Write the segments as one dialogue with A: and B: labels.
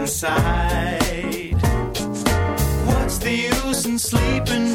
A: Inside. What's the use in sleeping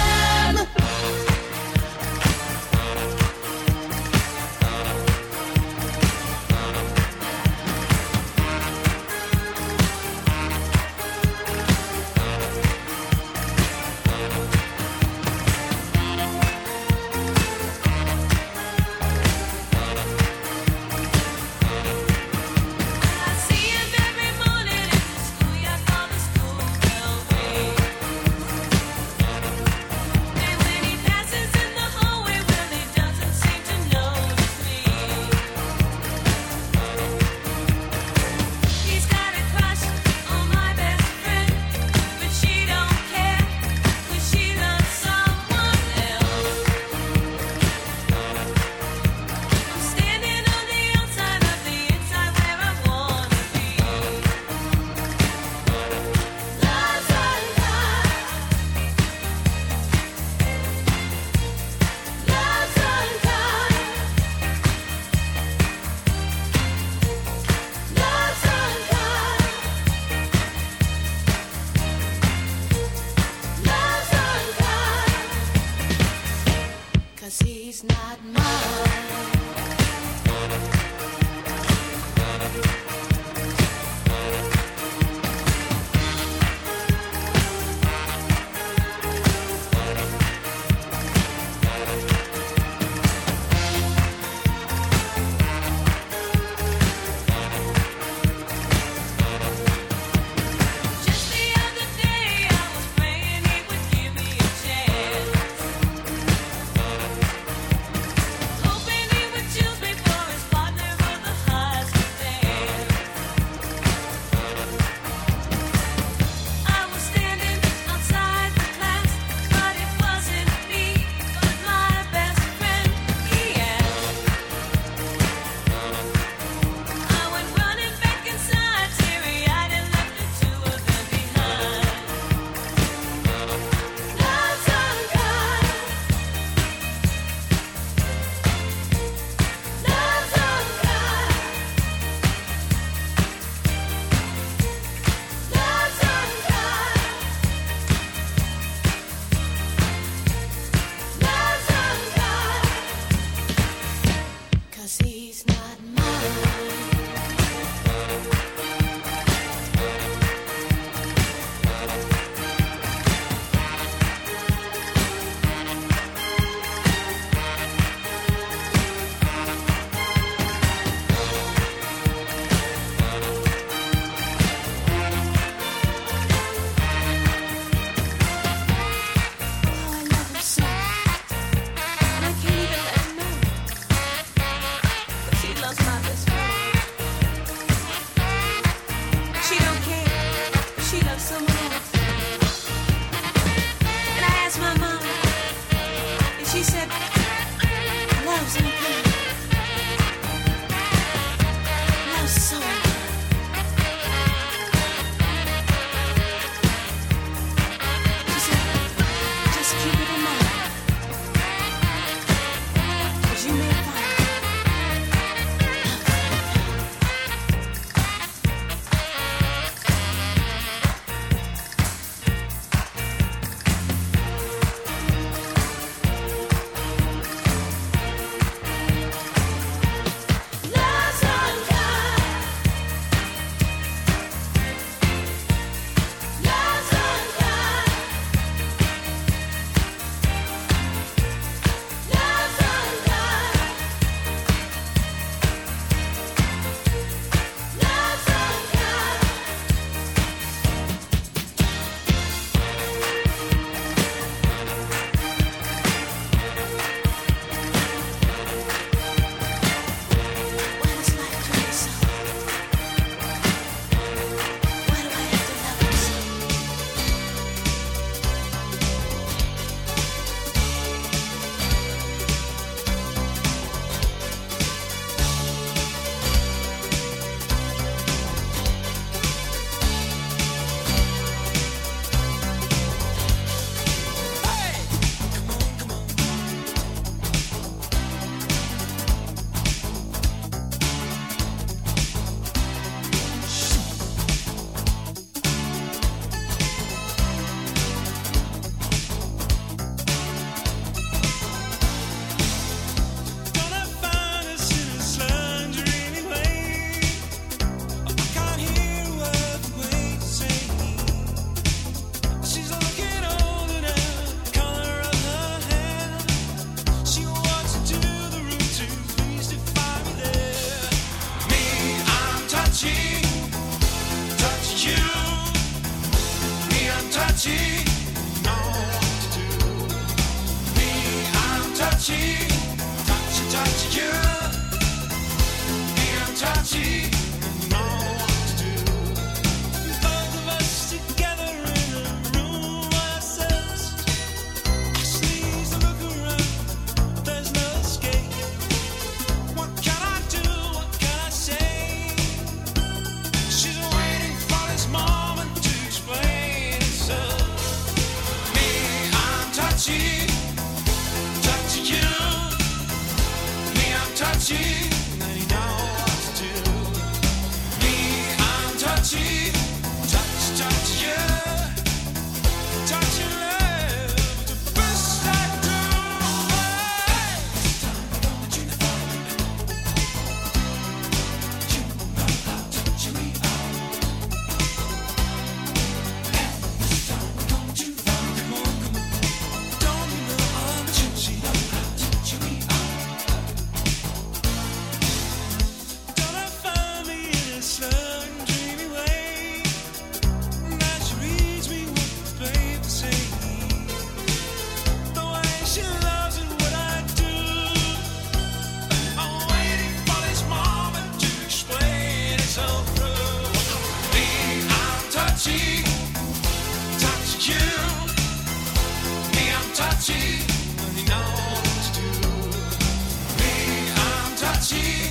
B: she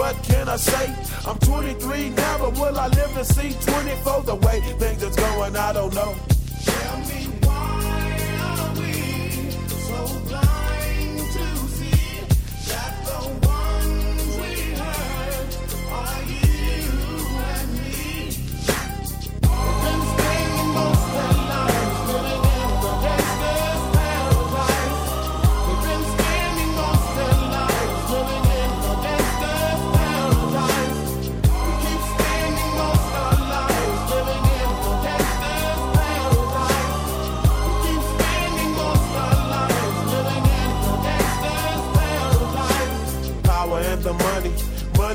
C: What can I say? I'm 23 now, but will I live to see 24? The way things are going, I don't know.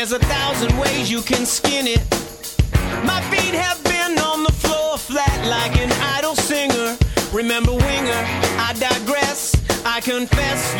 D: There's a thousand ways you can skin it. My feet have been on the floor flat like an idle singer. Remember, winger, I digress, I confess.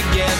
D: again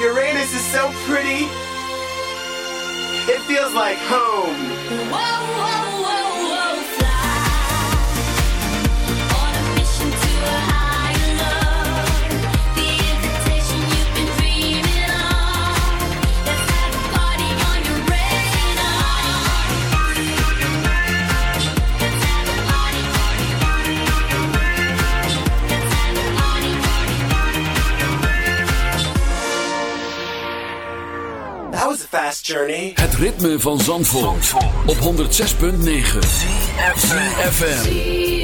E: Uranus is so pretty. It feels like home.
F: Whoa, whoa.
E: fast journey.
G: Het ritme van Zandvoort, op 106.9. FM.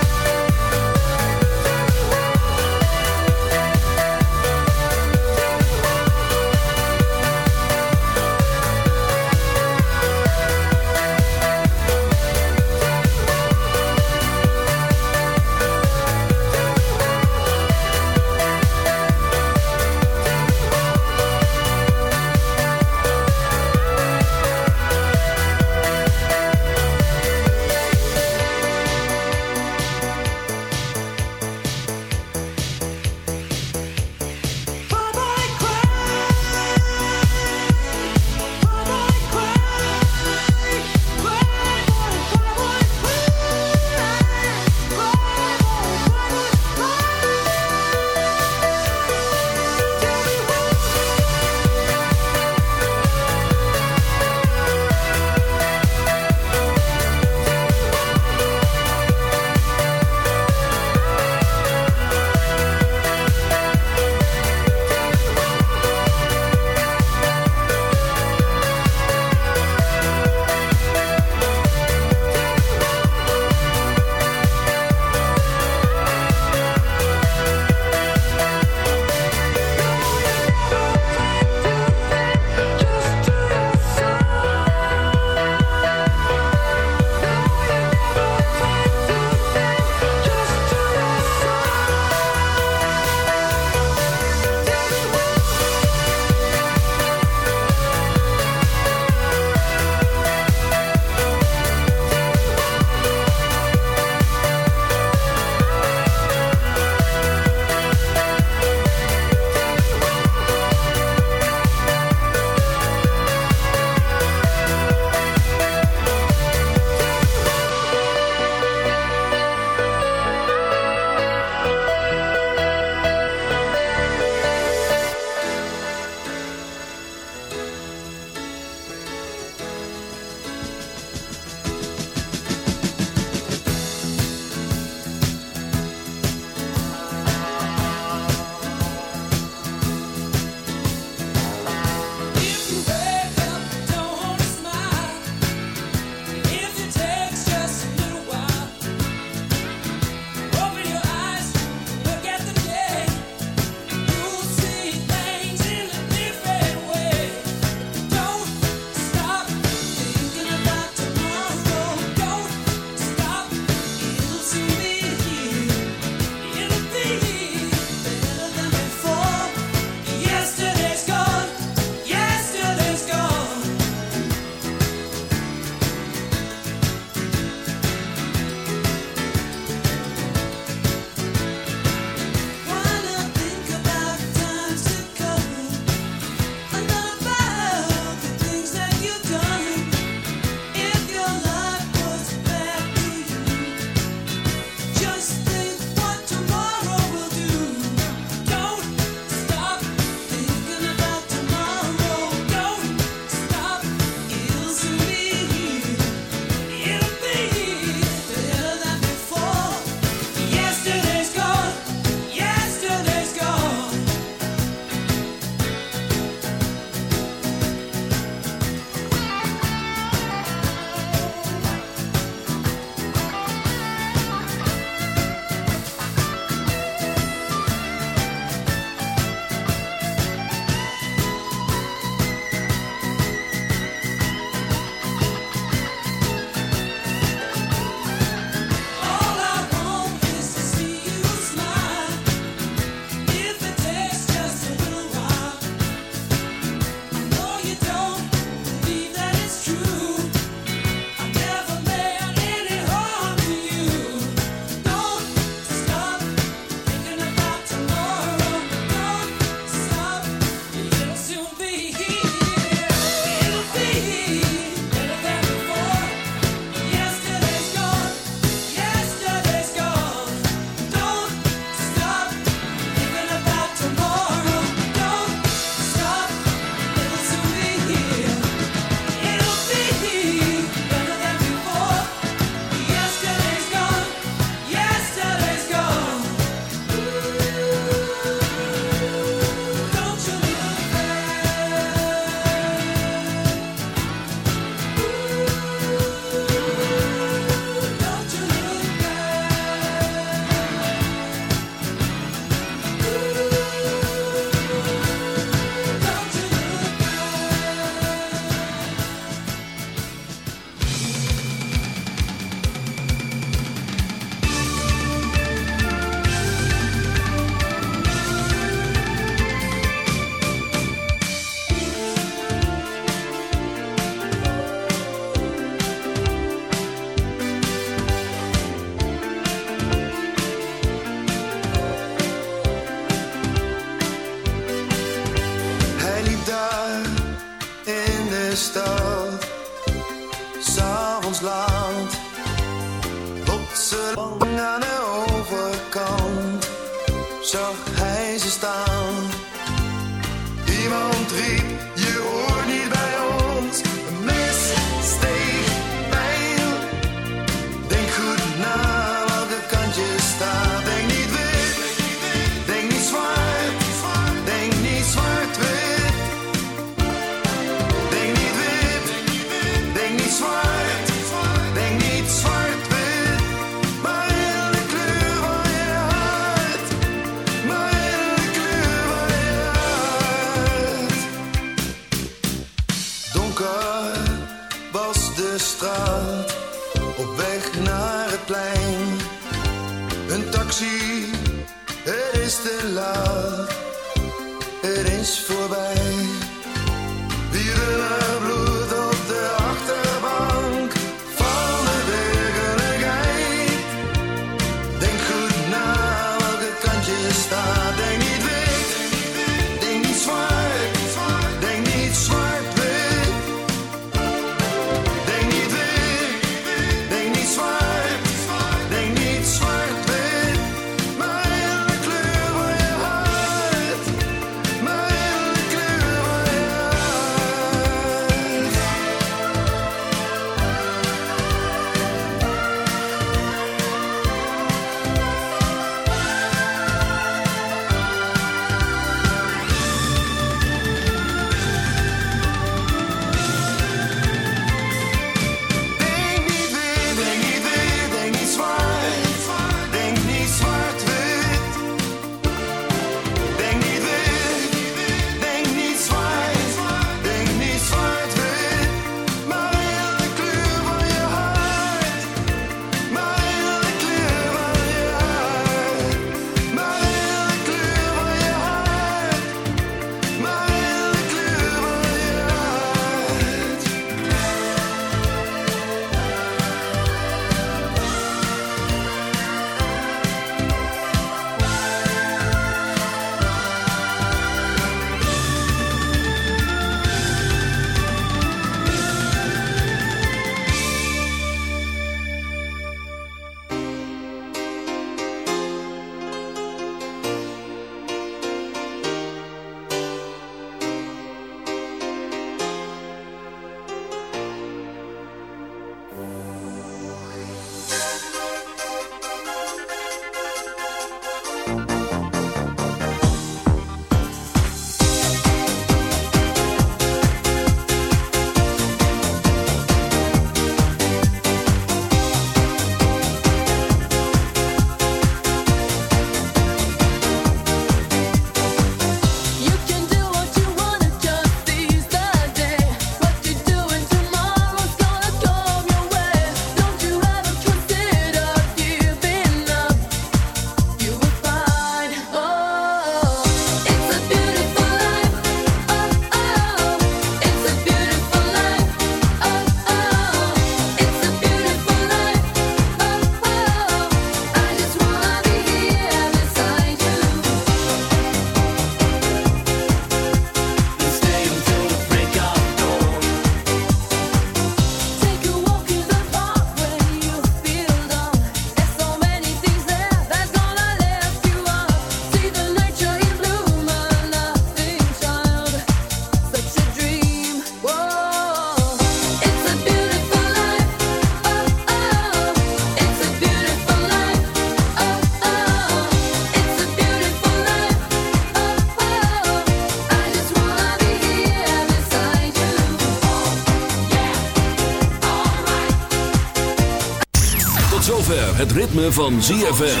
H: Ritme van ZFM.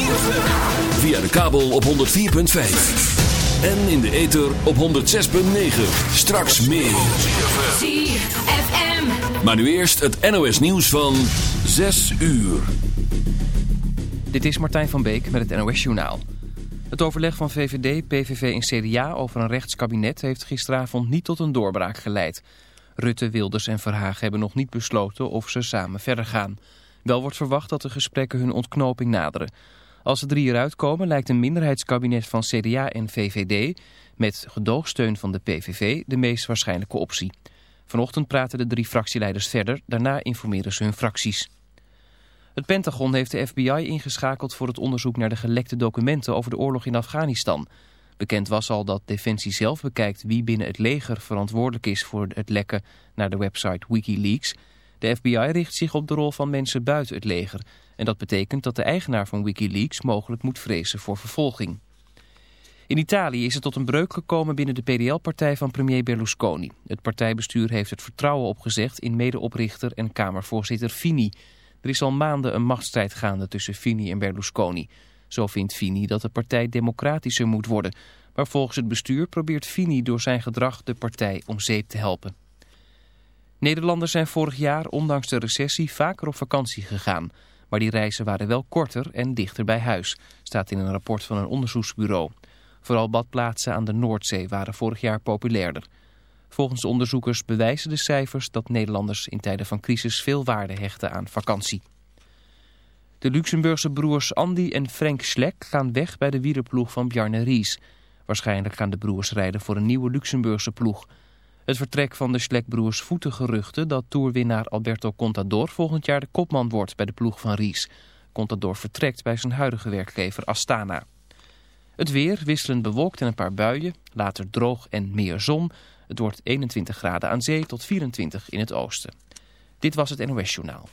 H: Via de kabel op 104.5. En in de ether op 106.9. Straks meer.
F: ZFM.
H: Maar nu eerst het NOS nieuws van 6 uur.
I: Dit is Martijn van Beek met het NOS Journaal. Het overleg van VVD, PVV en CDA over een rechtskabinet heeft gisteravond niet tot een doorbraak geleid. Rutte, Wilders en Verhaag hebben nog niet besloten of ze samen verder gaan. Wel wordt verwacht dat de gesprekken hun ontknoping naderen. Als de drie eruit komen lijkt een minderheidskabinet van CDA en VVD... met gedoogsteun van de PVV de meest waarschijnlijke optie. Vanochtend praten de drie fractieleiders verder, daarna informeren ze hun fracties. Het Pentagon heeft de FBI ingeschakeld voor het onderzoek naar de gelekte documenten over de oorlog in Afghanistan. Bekend was al dat Defensie zelf bekijkt wie binnen het leger verantwoordelijk is voor het lekken naar de website Wikileaks. De FBI richt zich op de rol van mensen buiten het leger. En dat betekent dat de eigenaar van Wikileaks mogelijk moet vrezen voor vervolging. In Italië is het tot een breuk gekomen binnen de PDL-partij van premier Berlusconi. Het partijbestuur heeft het vertrouwen opgezegd in medeoprichter en kamervoorzitter Fini. Er is al maanden een machtsstrijd gaande tussen Fini en Berlusconi. Zo vindt Fini dat de partij democratischer moet worden. Maar volgens het bestuur probeert Fini door zijn gedrag de partij om zeep te helpen. Nederlanders zijn vorig jaar, ondanks de recessie, vaker op vakantie gegaan. Maar die reizen waren wel korter en dichter bij huis, staat in een rapport van een onderzoeksbureau. Vooral badplaatsen aan de Noordzee waren vorig jaar populairder. Volgens de onderzoekers bewijzen de cijfers dat Nederlanders in tijden van crisis veel waarde hechten aan vakantie. De Luxemburgse broers Andy en Frank Schleck gaan weg bij de wielerploeg van Bjarne Ries. Waarschijnlijk gaan de broers rijden voor een nieuwe Luxemburgse ploeg. Het vertrek van de Schleck-broers voeten geruchten dat toerwinnaar Alberto Contador volgend jaar de kopman wordt bij de ploeg van Ries. Contador vertrekt bij zijn huidige werkgever Astana. Het weer wisselend bewolkt en een paar buien, later droog en meer zon. Het wordt 21 graden aan zee tot 24 in het oosten. Dit was het NOS Journaal.